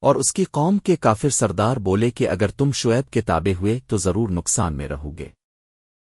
اور اس کی قوم کے کافر سردار بولے کہ اگر تم شعیب کے تابع ہوئے تو ضرور نقصان میں رہو گے۔